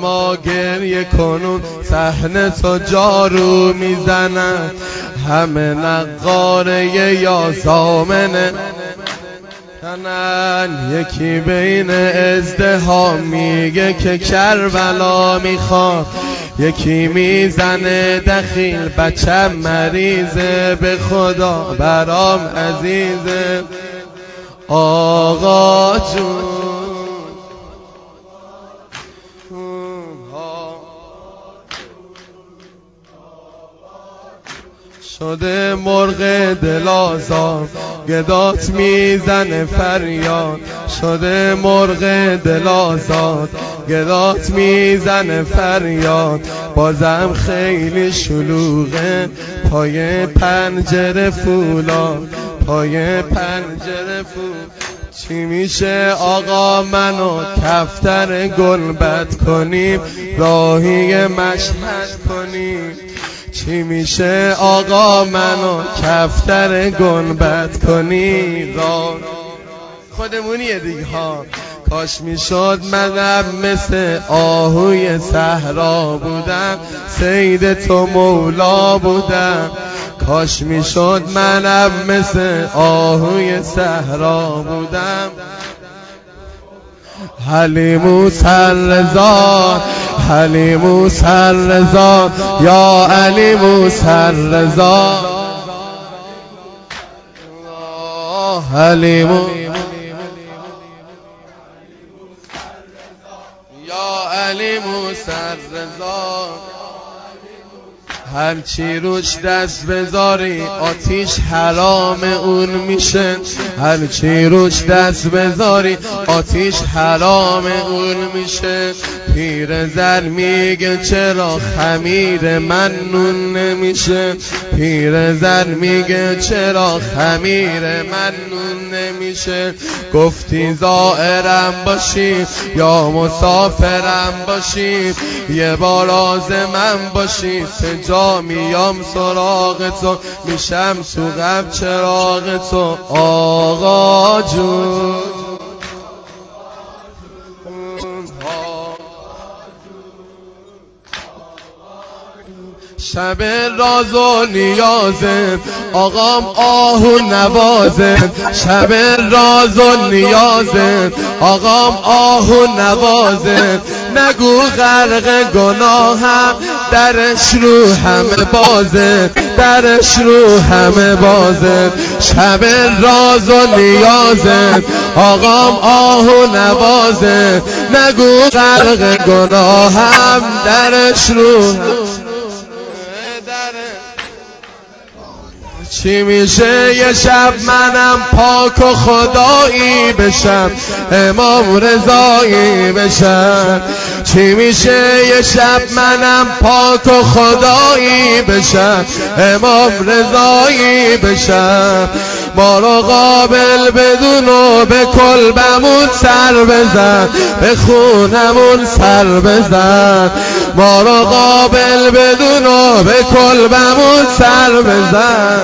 ما گریه کنون صحنه تو جارو می‌زنن. همه نقاره یا زامنه کنن یکی بین ازدها میگه که کربلا می‌خواد یکی می‌زنه دخیل بچم مریضه به خدا برام عزیزه. آقا جون. شده مرغ دلازار گدات می‌زنه فریاد. شده مرغ دلازاد گدات می‌زنه فریاد. بازم خیلی شلوغه پای پنجره فولا پای پنجره فول چی میشه آقا منو کفتر گلبت کنیم؟ راهی مشهد کنیم. چی میشه آقا منو کفتر گنبت کنی؟ را خودمونیه دیگه ها. کاش می‌شد منم مثل آهوی صحرا بودم سید تو مولا بودم. کاش می‌شد منم مثل آهوی صحرا بودم. حلیمو سر حلیمو سر رضا یا علیمو سر رضا حلیمو یا علیمو سر رضا هرچی روش دست بذاری آتیش حرام اون میشه. هرچی روش دست بذاری آتیش حرام اون میشه. پیر زر میگه چرا خمیر من نون نمیشه؟ پیر زر میگه چرا خمیر من نون نمیشه؟ گفتی زائرم باشی یا مسافرم باشی یه بار من باشی سجا میام سراغ تو؟ میشم تو غم چراغ تو. آقا جون. شب راز و نیازه. آقام آه و نوازه. شب راز و نیازه. آقام آه و نوازه. نگو غرق گناهم. درش رو همه بازه درش رو همه بازه. شب راز و نیازه آقام آه و نوازه. نگو غرق گناهم درش رو چی میشه؟ یه شب منم پاک و خدایی بشم امام رضایی بشم. چی میشه؟ یه شب منم پاک و خدایی بشم امام رضایی بشم. ما رو قابل بدون و به کلبمون سر بزن به خونمون سر بزن. ما رو قابل بدون و به کلبمون سر بزن.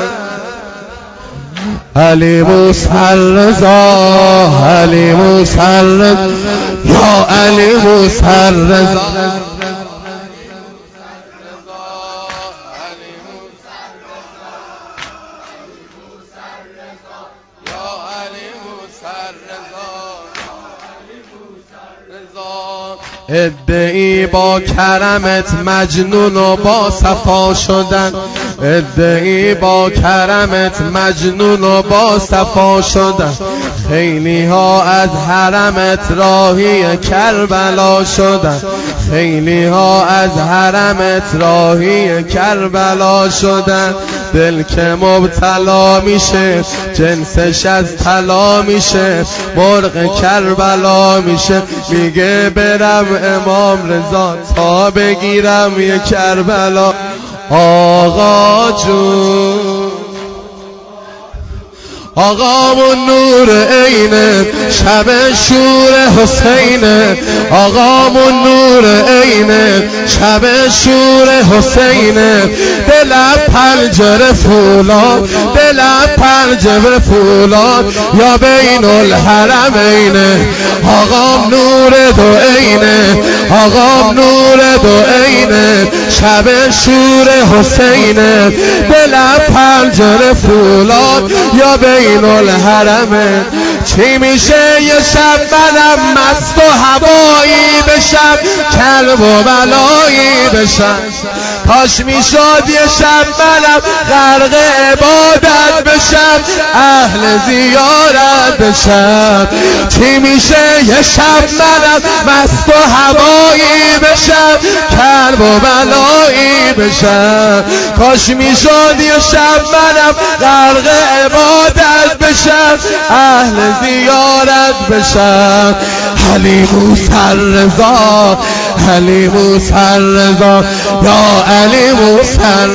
علی موسر رضا علی موسر یا علی موسر رضا. ادعی با کرمت مجنون و با صفا شدن. ادعی با کرمت مجنون و با صفا شدن. خیلی ها از حرمت راهی کربلا شدن. خیلی ها از حرمت راهی کربلا شدن. دل که مبتلا میشه جنسش از طلا میشه مرغ کربلا میشه. میگه برم امام رضا تا بگیرم یه کربلا. آقا جون. آقامون نور عینه شب شور حسینه آقامون نور عینه شب شور حسینه دل پنجره فولاد دل پنجره فولاد. یا بین الحرمینه آقام نور دو عینه آقا نور دو عینه شب شور حسینه دلم پنجره فولاد یا بین الحرمه چی میشه؟ یه شب منم مست و هوایی بشم کلب و بلایی بشم. کاش می‌شد یه شب منم غرق عبادت بشم اهل زیارت بشم. چی میشه؟ یه شب منم مست و هوایی بشم کلب و بلایی بشم. کاش می‌شد یه شب منم غرق عبادت بشم اهل زیارت بشم. حلیم سر رضا حلیم سر رضا یا علیم سر